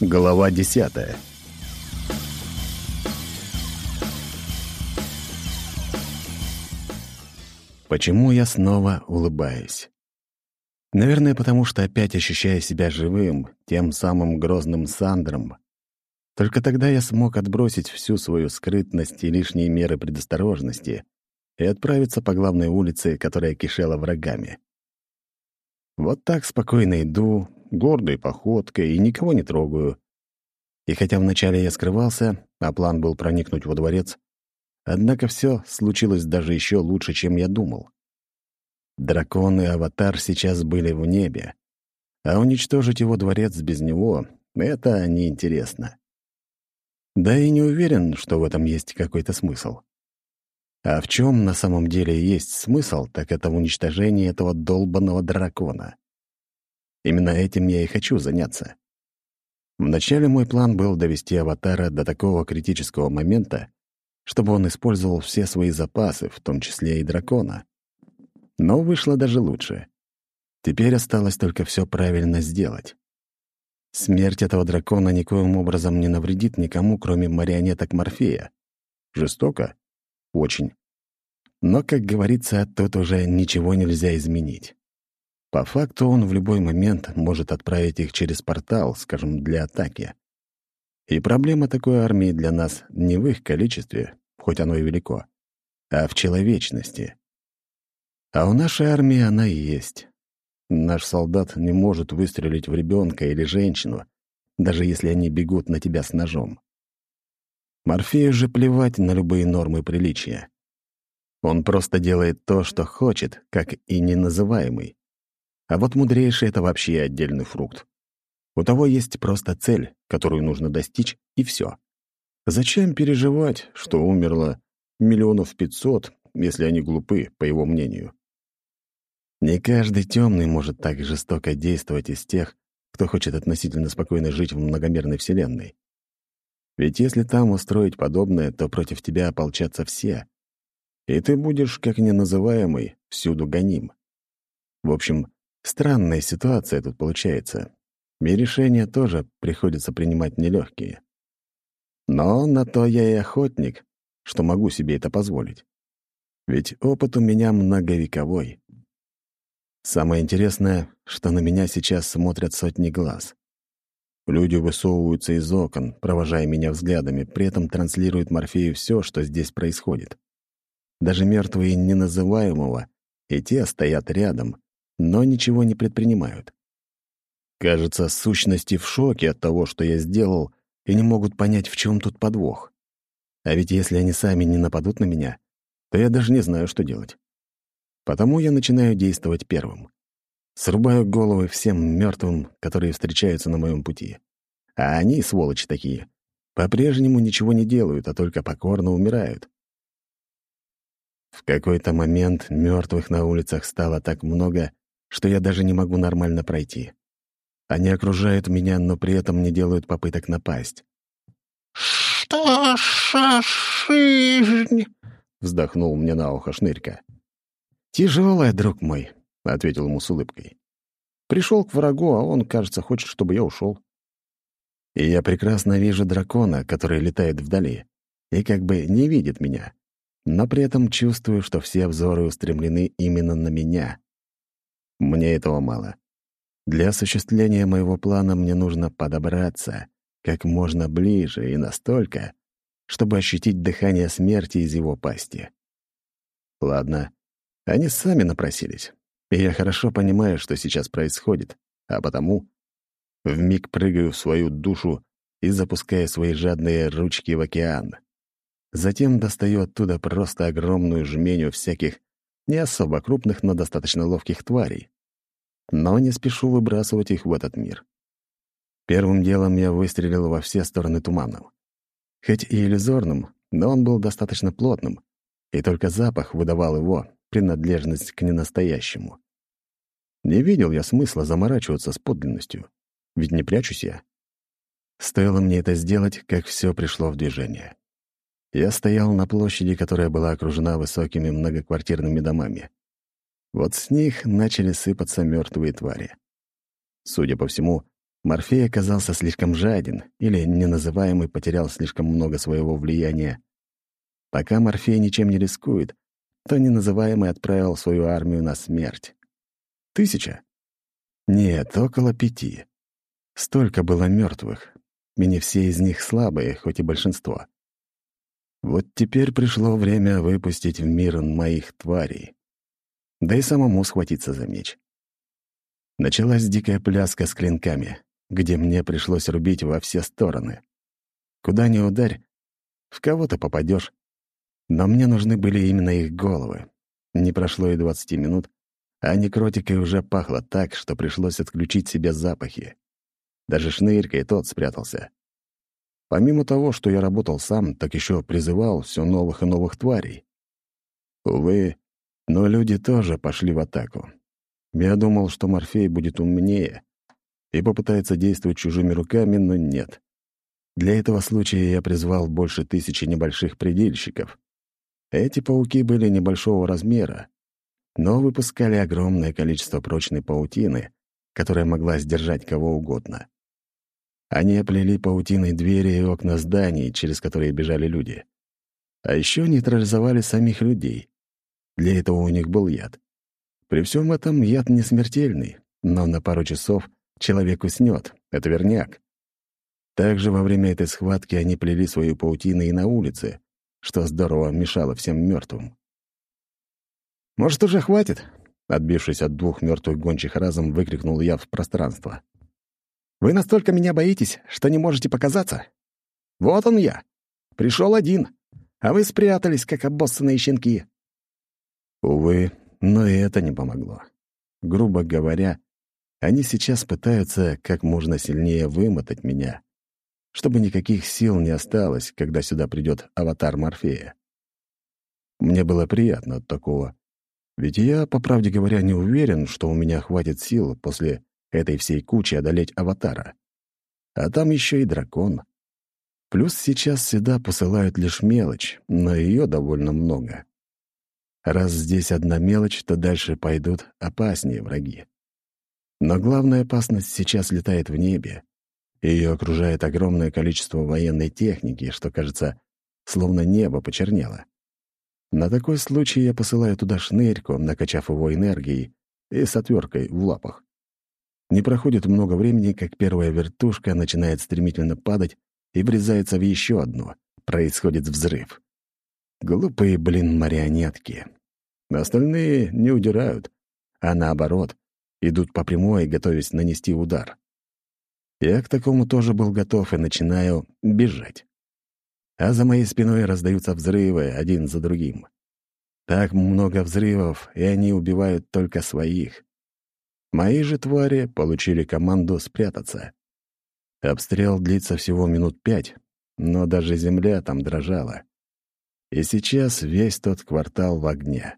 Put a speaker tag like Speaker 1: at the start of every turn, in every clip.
Speaker 1: Глава десятая. Почему я снова улыбаюсь? Наверное, потому что опять ощущаю себя живым, тем самым грозным Сандром. Только тогда я смог отбросить всю свою скрытность и лишние меры предосторожности и отправиться по главной улице, которая кишела врагами. Вот так спокойно иду, гордой походкой и никого не трогаю. И хотя вначале я скрывался, а план был проникнуть во дворец, однако все случилось даже еще лучше, чем я думал. Дракон и аватар сейчас были в небе, а уничтожить его дворец без него — это неинтересно. Да и не уверен, что в этом есть какой-то смысл. А в чем на самом деле есть смысл, так это в уничтожении этого долбанного дракона. Именно этим я и хочу заняться. Вначале мой план был довести аватара до такого критического момента, чтобы он использовал все свои запасы, в том числе и дракона. Но вышло даже лучше. Теперь осталось только все правильно сделать. Смерть этого дракона никоим образом не навредит никому, кроме марионеток Морфея. Жестоко? Очень. Но, как говорится, тут уже ничего нельзя изменить. По факту он в любой момент может отправить их через портал, скажем, для атаки. И проблема такой армии для нас не в их количестве, хоть оно и велико, а в человечности. А у нашей армии она и есть. Наш солдат не может выстрелить в ребенка или женщину, даже если они бегут на тебя с ножом. Морфею же плевать на любые нормы приличия. Он просто делает то, что хочет, как и неназываемый. А вот мудрейший — это вообще отдельный фрукт. У того есть просто цель, которую нужно достичь, и все. Зачем переживать, что умерло миллионов пятьсот, если они глупы, по его мнению? Не каждый темный может так жестоко действовать из тех, кто хочет относительно спокойно жить в многомерной вселенной. Ведь если там устроить подобное, то против тебя ополчатся все. И ты будешь, как неназываемый, всюду гоним. В общем, Странная ситуация тут получается. И решения тоже приходится принимать нелегкие. Но на то я и охотник, что могу себе это позволить. Ведь опыт у меня многовековой. Самое интересное, что на меня сейчас смотрят сотни глаз. Люди высовываются из окон, провожая меня взглядами, при этом транслируют Морфею все, что здесь происходит. Даже мертвые неназываемого, и те стоят рядом, но ничего не предпринимают. Кажется, сущности в шоке от того, что я сделал, и не могут понять, в чем тут подвох. А ведь если они сами не нападут на меня, то я даже не знаю, что делать. Потому я начинаю действовать первым. Срубаю головы всем мертвым, которые встречаются на моем пути. А они, сволочи такие, по-прежнему ничего не делают, а только покорно умирают. В какой-то момент мертвых на улицах стало так много, что я даже не могу нормально пройти. Они окружают меня, но при этом не делают попыток напасть.
Speaker 2: «Что жизнь?»
Speaker 1: — вздохнул мне на ухо Шнырька. «Тяжелая, друг мой», — ответил ему с улыбкой. «Пришел к врагу, а он, кажется, хочет, чтобы я ушел. И я прекрасно вижу дракона, который летает вдали, и как бы не видит меня, но при этом чувствую, что все взоры устремлены именно на меня. Мне этого мало. Для осуществления моего плана мне нужно подобраться как можно ближе и настолько, чтобы ощутить дыхание смерти из его пасти. Ладно, они сами напросились, и я хорошо понимаю, что сейчас происходит, а потому вмиг прыгаю в свою душу и запускаю свои жадные ручки в океан. Затем достаю оттуда просто огромную жменю всяких не особо крупных, но достаточно ловких тварей. Но не спешу выбрасывать их в этот мир. Первым делом я выстрелил во все стороны туманом. Хоть и иллюзорным, но он был достаточно плотным, и только запах выдавал его принадлежность к ненастоящему. Не видел я смысла заморачиваться с подлинностью, ведь не прячусь я. Стоило мне это сделать, как все пришло в движение. Я стоял на площади, которая была окружена высокими многоквартирными домами. Вот с них начали сыпаться мертвые твари. Судя по всему, Морфей оказался слишком жаден или неназываемый потерял слишком много своего влияния. Пока Морфей ничем не рискует, то неназываемый отправил свою армию на смерть. Тысяча? Нет, около пяти. Столько было мертвых, и не все из них слабые, хоть и большинство. Вот теперь пришло время выпустить в мир моих тварей. Да и самому схватиться за меч. Началась дикая пляска с клинками где мне пришлось рубить во все стороны. Куда ни ударь, в кого-то попадешь. Но мне нужны были именно их головы. Не прошло и двадцати минут, а некротикой уже пахло так, что пришлось отключить себе запахи. Даже шнырька и тот спрятался. Помимо того, что я работал сам, так еще призывал все новых и новых тварей. Увы, но люди тоже пошли в атаку. Я думал, что Морфей будет умнее, и попытается действовать чужими руками, но нет. Для этого случая я призвал больше тысячи небольших предельщиков. Эти пауки были небольшого размера, но выпускали огромное количество прочной паутины, которая могла сдержать кого угодно. Они оплели паутиной двери и окна зданий, через которые бежали люди. А еще нейтрализовали самих людей. Для этого у них был яд. При всем этом яд не смертельный, но на пару часов Человек уснет, это верняк. Также во время этой схватки они плели свою паутину и на улице, что здорово мешало всем мертвым. «Может, уже хватит?» Отбившись от двух мертвых гончих разом, выкрикнул я в пространство. «Вы настолько меня боитесь, что не можете показаться? Вот он я. Пришел один, а вы спрятались, как обоссанные щенки». Увы, но и это не помогло. Грубо говоря, они сейчас пытаются как можно сильнее вымотать меня, чтобы никаких сил не осталось, когда сюда придет аватар Морфея. Мне было приятно от такого, ведь я, по правде говоря, не уверен, что у меня хватит сил после этой всей кучи одолеть аватара. А там еще и дракон. Плюс сейчас сюда посылают лишь мелочь, но ее довольно много. Раз здесь одна мелочь, то дальше пойдут опаснее враги. Но главная опасность сейчас летает в небе. Ее окружает огромное количество военной техники, что, кажется, словно небо почернело. На такой случай я посылаю туда шнырьку, накачав его энергией и с отверткой в лапах. Не проходит много времени, как первая вертушка начинает стремительно падать и врезается в еще одну. Происходит взрыв. Глупые, блин, марионетки. Остальные не удирают, а наоборот, идут по прямой, готовясь нанести удар. Я к такому тоже был готов и начинаю бежать. А за моей спиной раздаются взрывы один за другим. Так много взрывов, и они убивают только своих. Мои же твари получили команду спрятаться. Обстрел длится всего минут пять, но даже земля там дрожала. И сейчас весь тот квартал в огне.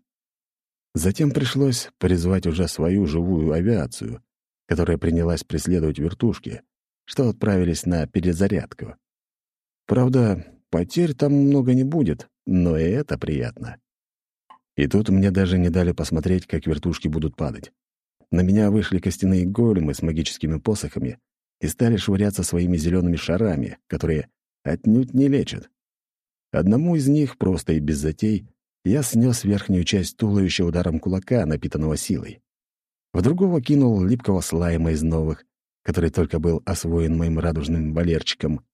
Speaker 1: Затем пришлось призвать уже свою живую авиацию, которая принялась преследовать вертушки, что отправились на перезарядку. Правда, потерь там много не будет, но и это приятно. И тут мне даже не дали посмотреть, как вертушки будут падать. На меня вышли костяные големы с магическими посохами и стали швыряться своими зелеными шарами, которые отнюдь не лечат. Одному из них, просто и без затей, я снес верхнюю часть туловища ударом кулака, напитанного силой. В другого кинул липкого слайма из новых, который только был освоен моим радужным валерчиком.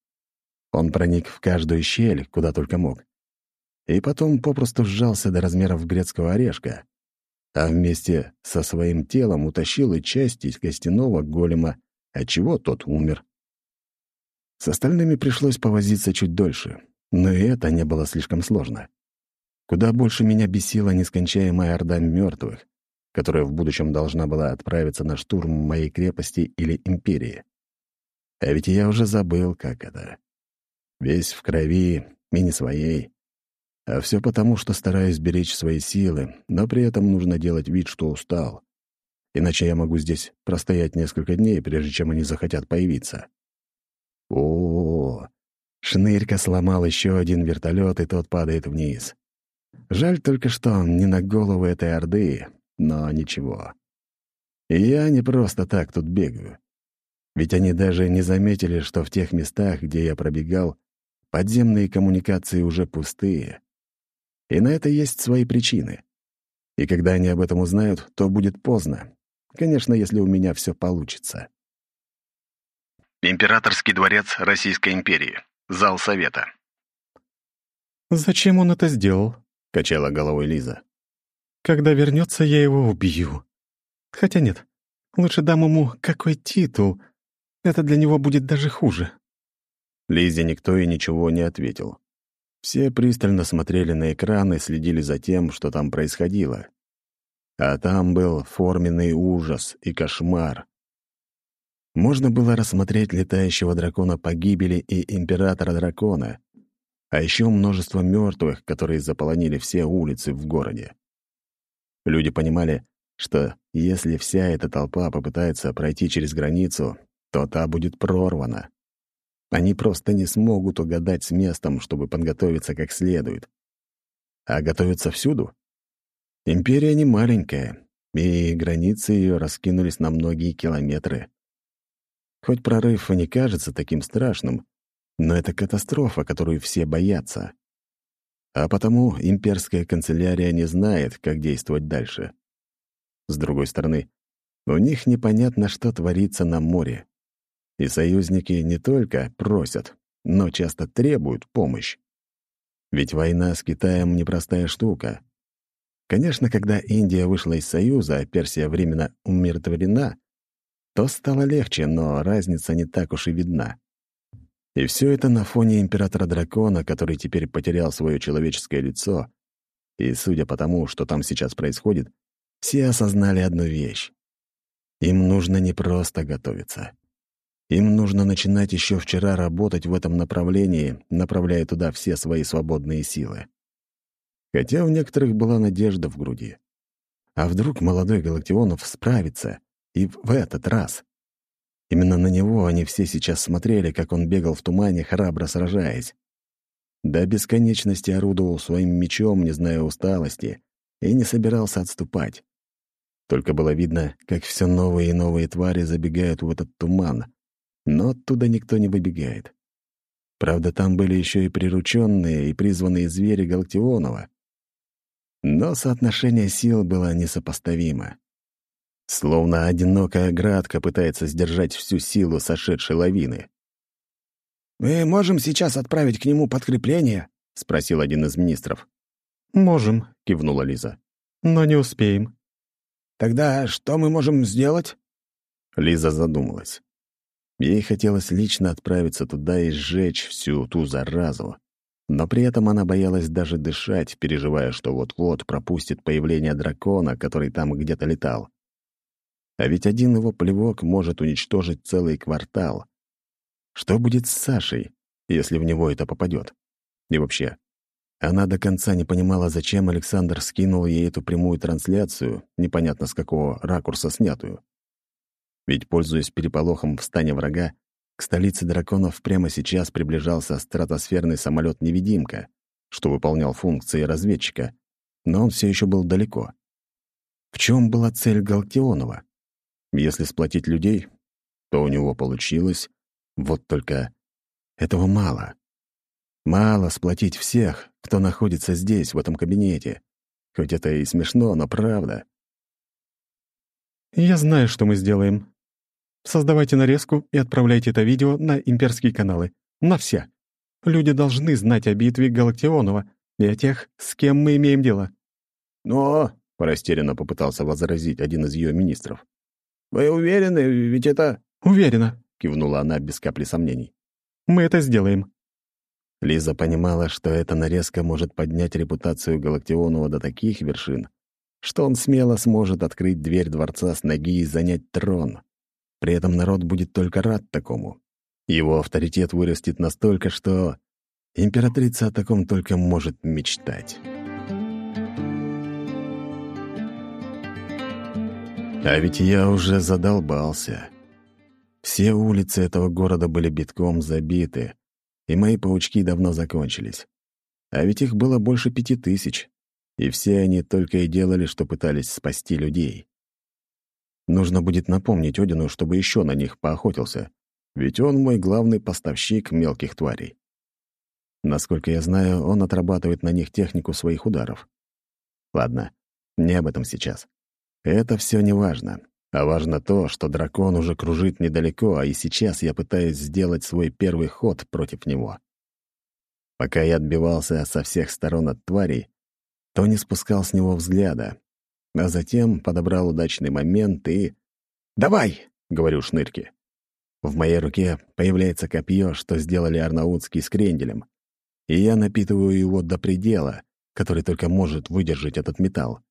Speaker 1: Он проник в каждую щель, куда только мог. И потом попросту сжался до размеров грецкого орешка, а вместе со своим телом утащил и часть из костяного голема, отчего тот умер. С остальными пришлось повозиться чуть дольше, но и это не было слишком сложно. Куда больше меня бесила нескончаемая орда мертвых, которая в будущем должна была отправиться на штурм моей крепости или империи. А ведь я уже забыл, как это. Весь в крови и не своей. А все потому, что стараюсь беречь свои силы, но при этом нужно делать вид, что устал. Иначе я могу здесь простоять несколько дней, прежде чем они захотят появиться. О, -о, -о. Шнырька сломал еще один вертолет, и тот падает вниз. Жаль только, что не на голову этой орды, но ничего. Я не просто так тут бегаю. Ведь они даже не заметили, что в тех местах, где я пробегал, подземные коммуникации уже пустые. И на это есть свои причины. И когда они об этом узнают, то будет поздно. Конечно, если у меня все получится.
Speaker 3: Императорский дворец Российской империи. Зал совета.
Speaker 4: «Зачем он это сделал?»
Speaker 1: — качала головой Лиза.
Speaker 4: «Когда вернется, я его убью. Хотя нет, лучше дам ему какой титул. Это для него будет даже хуже».
Speaker 1: Лизе никто и ничего не ответил. Все пристально смотрели на экран и следили за тем, что там происходило. А там был форменный ужас и кошмар. Можно было рассмотреть летающего дракона погибели и императора дракона, а еще множество мертвых, которые заполонили все улицы в городе. Люди понимали, что если вся эта толпа попытается пройти через границу, то та будет прорвана. Они просто не смогут угадать с местом, чтобы подготовиться как следует. А готовиться всюду? Империя не маленькая, и границы ее раскинулись на многие километры. Хоть прорыв и не кажется таким страшным, но это катастрофа, которую все боятся. А потому имперская канцелярия не знает, как действовать дальше. С другой стороны, у них непонятно, что творится на море. И союзники не только просят, но часто требуют помощь. Ведь война с Китаем — непростая штука. Конечно, когда Индия вышла из Союза, а Персия временно умиротворена, то стало легче, но разница не так уж и видна. И все это на фоне императора-дракона, который теперь потерял свое человеческое лицо. И судя по тому, что там сейчас происходит, все осознали одну вещь. Им нужно не просто готовиться. Им нужно начинать еще вчера работать в этом направлении, направляя туда все свои свободные силы. Хотя у некоторых была надежда в груди. А вдруг молодой Галактионов справится и в этот раз. Именно на него они все сейчас смотрели, как он бегал в тумане, храбро сражаясь. До бесконечности орудовал своим мечом, не зная усталости, и не собирался отступать. Только было видно, как все новые и новые твари забегают в этот туман, но оттуда никто не выбегает. Правда, там были еще и прирученные и призванные звери Галактионова. Но соотношение сил было несопоставимо. Словно одинокая градка пытается сдержать всю силу сошедшей лавины.
Speaker 2: «Мы можем сейчас отправить к нему подкрепление?» — спросил один из министров.
Speaker 4: «Можем», —
Speaker 1: кивнула Лиза.
Speaker 4: «Но не успеем».
Speaker 2: «Тогда что мы можем сделать?»
Speaker 1: Лиза задумалась. Ей хотелось лично отправиться туда и сжечь всю ту заразу. Но при этом она боялась даже дышать, переживая, что вот-вот пропустит появление дракона, который там где-то летал. А ведь один его плевок может уничтожить целый квартал. Что будет с Сашей, если в него это попадет? И вообще, она до конца не понимала, зачем Александр скинул ей эту прямую трансляцию, непонятно с какого ракурса снятую. Ведь, пользуясь переполохом в стане врага, к столице драконов прямо сейчас приближался стратосферный самолет-невидимка, что выполнял функции разведчика, но он все еще был далеко. В чем была цель Галактионова? Если сплотить людей, то у него получилось. Вот только этого мало. Мало сплотить всех, кто находится здесь, в этом кабинете. Хоть это и смешно, но правда.
Speaker 4: «Я знаю, что мы сделаем. Создавайте нарезку и отправляйте это видео на имперские каналы. На все. Люди должны знать о битве Галактионова и о тех, с кем мы имеем дело».
Speaker 1: «Но...» — растерянно попытался возразить один из ее министров.
Speaker 2: «Вы уверены? Ведь это...»
Speaker 4: «Уверена», —
Speaker 1: кивнула она без капли сомнений.
Speaker 4: «Мы это сделаем».
Speaker 1: Лиза понимала, что эта нарезка может поднять репутацию Галактионова до таких вершин, что он смело сможет открыть дверь дворца с ноги и занять трон. При этом народ будет только рад такому. Его авторитет вырастет настолько, что императрица о таком только может мечтать. А ведь я уже задолбался. Все улицы этого города были битком забиты, и мои паучки давно закончились. А ведь их было больше пяти тысяч, и все они только и делали, что пытались спасти людей. Нужно будет напомнить Одину, чтобы еще на них поохотился, ведь он мой главный поставщик мелких тварей. Насколько я знаю, он отрабатывает на них технику своих ударов. Ладно, не об этом сейчас. Это все не важно. А важно то, что дракон уже кружит недалеко, а и сейчас я пытаюсь сделать свой первый ход против него. Пока я отбивался со всех сторон от тварей, то не спускал с него взгляда, а затем подобрал удачный момент и... «Давай!» — говорю шнырки. В моей руке появляется копье, что сделали арнаутский с кренделем, и я напитываю его до предела, который только может выдержать этот металл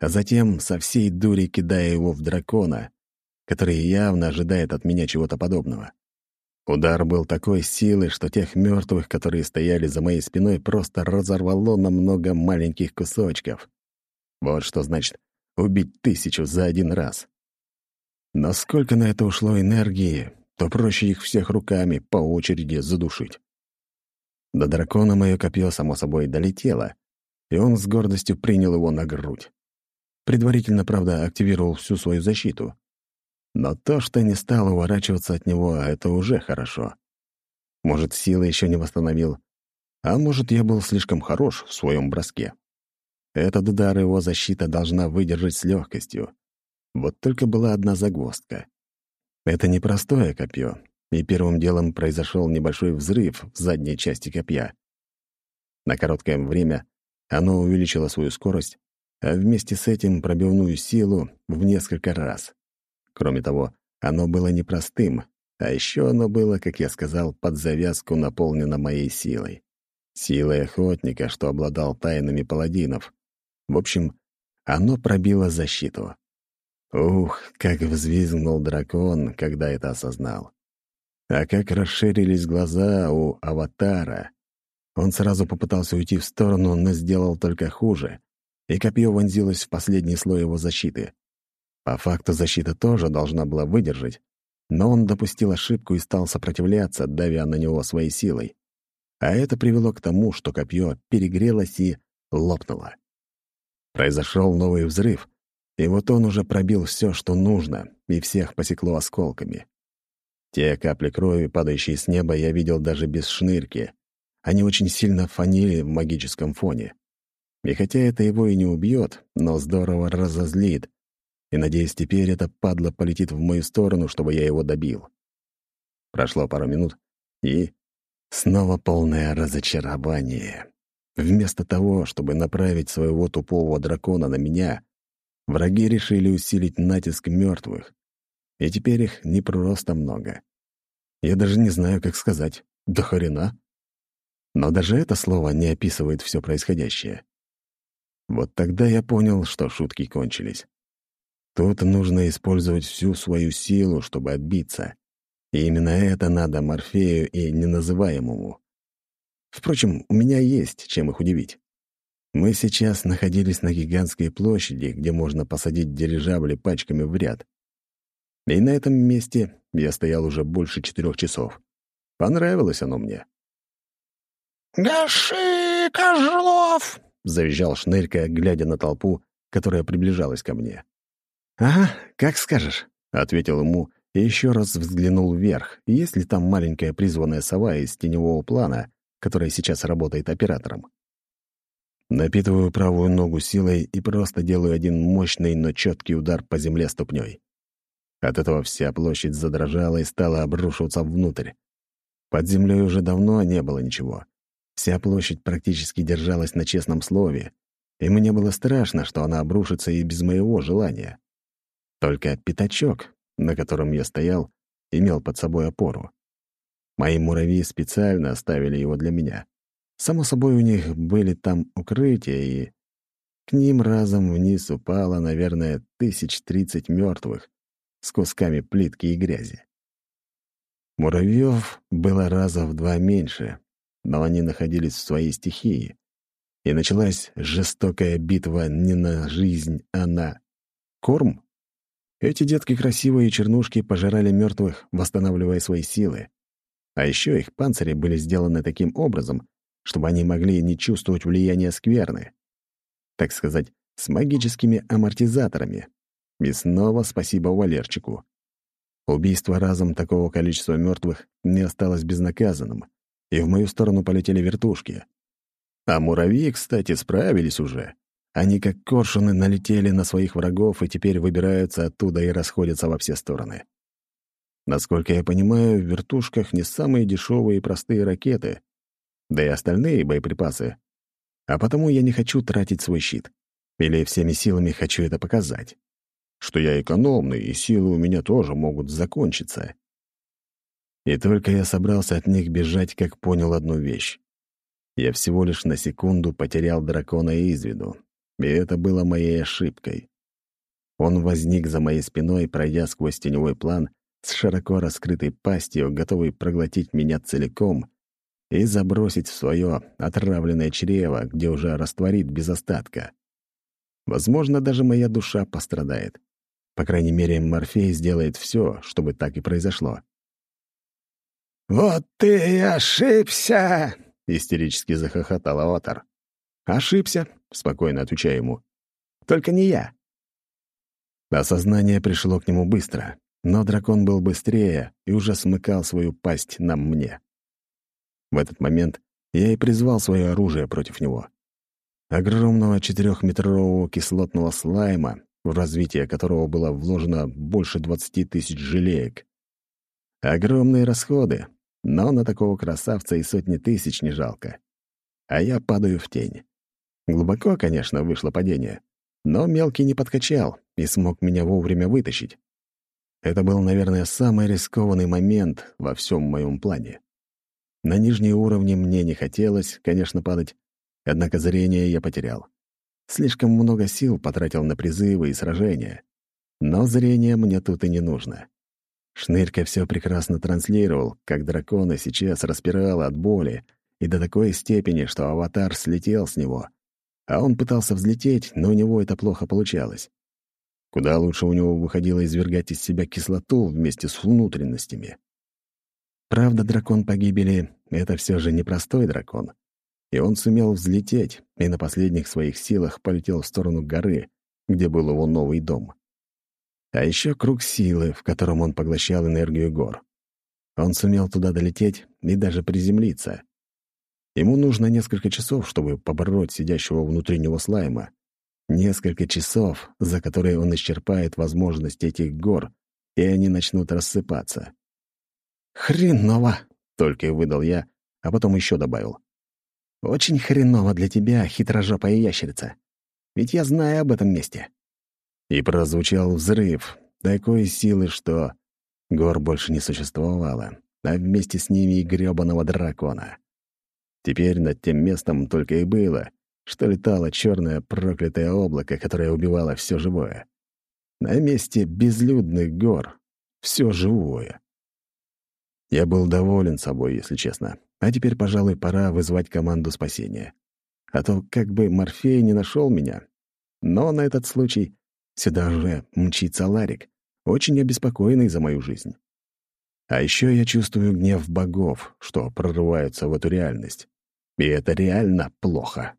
Speaker 1: а затем со всей дури кидая его в дракона, который явно ожидает от меня чего-то подобного. Удар был такой силы, что тех мертвых, которые стояли за моей спиной, просто разорвало на много маленьких кусочков. Вот что значит убить тысячу за один раз. Но сколько на это ушло энергии, то проще их всех руками по очереди задушить. До дракона мое копье, само собой, долетело, и он с гордостью принял его на грудь. Предварительно, правда, активировал всю свою защиту. Но то, что не стал уворачиваться от него, это уже хорошо. Может, силы еще не восстановил, а может, я был слишком хорош в своем броске. Этот удар его защита должна выдержать с легкостью. Вот только была одна загвоздка. Это непростое копье, и первым делом произошел небольшой взрыв в задней части копья. На короткое время оно увеличило свою скорость а вместе с этим пробивную силу в несколько раз. Кроме того, оно было непростым, а еще оно было, как я сказал, под завязку наполнено моей силой. Силой охотника, что обладал тайнами паладинов. В общем, оно пробило защиту. Ух, как взвизгнул дракон, когда это осознал. А как расширились глаза у аватара. Он сразу попытался уйти в сторону, но сделал только хуже и копье вонзилось в последний слой его защиты. По факту защита тоже должна была выдержать, но он допустил ошибку и стал сопротивляться, давя на него своей силой. А это привело к тому, что копье перегрелось и лопнуло. Произошел новый взрыв, и вот он уже пробил все, что нужно, и всех посекло осколками. Те капли крови, падающие с неба, я видел даже без шнырки. Они очень сильно фанили в магическом фоне. И хотя это его и не убьет, но здорово разозлит. И, надеюсь, теперь эта падла полетит в мою сторону, чтобы я его добил. Прошло пару минут, и снова полное разочарование. Вместо того, чтобы направить своего тупого дракона на меня, враги решили усилить натиск мертвых. И теперь их не просто много. Я даже не знаю, как сказать. До хрена. Но даже это слово не описывает все происходящее. Вот тогда я понял, что шутки кончились. Тут нужно использовать всю свою силу, чтобы отбиться. И именно это надо Морфею и неназываемому. Впрочем, у меня есть чем их удивить. Мы сейчас находились на гигантской площади, где можно посадить дирижабли пачками в ряд. И на этом месте я стоял уже больше четырех часов. Понравилось оно мне.
Speaker 2: «Гаши, Козлов!»
Speaker 1: — завизжал Шнырька, глядя на толпу, которая приближалась ко мне. «Ага, как скажешь», — ответил ему и еще раз взглянул вверх, есть ли там маленькая призванная сова из теневого плана, которая сейчас работает оператором. Напитываю правую ногу силой и просто делаю один мощный, но четкий удар по земле ступней. От этого вся площадь задрожала и стала обрушиваться внутрь. Под землей уже давно не было ничего. Вся площадь практически держалась на честном слове, и мне было страшно, что она обрушится и без моего желания. Только пятачок, на котором я стоял, имел под собой опору. Мои муравьи специально оставили его для меня. Само собой, у них были там укрытия, и к ним разом вниз упало, наверное, тысяч тридцать мертвых с кусками плитки и грязи. Муравьев было раза в два меньше, но они находились в своей стихии. И началась жестокая битва не на жизнь, а на корм. Эти детки красивые чернушки пожирали мертвых, восстанавливая свои силы. А еще их панцири были сделаны таким образом, чтобы они могли не чувствовать влияния скверны. Так сказать, с магическими амортизаторами. И снова спасибо Валерчику. Убийство разом такого количества мертвых не осталось безнаказанным, и в мою сторону полетели вертушки. А муравьи, кстати, справились уже. Они как коршуны налетели на своих врагов и теперь выбираются оттуда и расходятся во все стороны. Насколько я понимаю, в вертушках не самые дешевые и простые ракеты, да и остальные боеприпасы. А потому я не хочу тратить свой щит. Или всеми силами хочу это показать. Что я экономный, и силы у меня тоже могут закончиться. И только я собрался от них бежать, как понял одну вещь. Я всего лишь на секунду потерял дракона из виду, и это было моей ошибкой. Он возник за моей спиной, пройдя сквозь теневой план с широко раскрытой пастью, готовый проглотить меня целиком и забросить в свое отравленное чрево, где уже растворит без остатка. Возможно, даже моя душа пострадает. По крайней мере, Морфей сделает все, чтобы так и произошло.
Speaker 2: «Вот ты и ошибся!»
Speaker 1: — истерически захохотал аватар. «Ошибся», — спокойно отвечаю ему. «Только не я». Осознание пришло к нему быстро, но дракон был быстрее и уже смыкал свою пасть на мне. В этот момент я и призвал свое оружие против него. Огромного четырехметрового кислотного слайма, в развитие которого было вложено больше двадцати тысяч желеек. Огромные расходы, но на такого красавца и сотни тысяч не жалко. А я падаю в тень. Глубоко, конечно, вышло падение, но мелкий не подкачал и смог меня вовремя вытащить. Это был, наверное, самый рискованный момент во всем моем плане. На нижние уровни мне не хотелось, конечно, падать, однако зрение я потерял. Слишком много сил потратил на призывы и сражения. Но зрение мне тут и не нужно. Шнырька все прекрасно транслировал, как дракона сейчас распирало от боли, и до такой степени, что аватар слетел с него. А он пытался взлететь, но у него это плохо получалось. Куда лучше у него выходило извергать из себя кислоту вместе с внутренностями. Правда, дракон погибели — это все же непростой дракон. И он сумел взлететь, и на последних своих силах полетел в сторону горы, где был его новый дом. А еще круг силы, в котором он поглощал энергию гор. Он сумел туда долететь и даже приземлиться. Ему нужно несколько часов, чтобы побороть сидящего внутри него слайма, Несколько часов, за которые он исчерпает возможность этих гор, и они начнут рассыпаться. «Хреново!» — только и выдал я, а потом еще добавил. «Очень хреново для тебя, хитрожопая ящерица. Ведь я знаю об этом месте». И прозвучал взрыв, такой силы, что гор больше не существовало, а вместе с ними и грёбаного дракона. Теперь над тем местом только и было, что летало черное проклятое облако, которое убивало все живое. На месте безлюдных гор все живое. Я был доволен собой, если честно. А теперь, пожалуй, пора вызвать команду спасения. А то как бы Морфей не нашел меня. Но на этот случай сюда уже мчится Ларик, очень обеспокоенный за мою жизнь. А еще я чувствую гнев богов, что прорываются в эту реальность. И это реально плохо.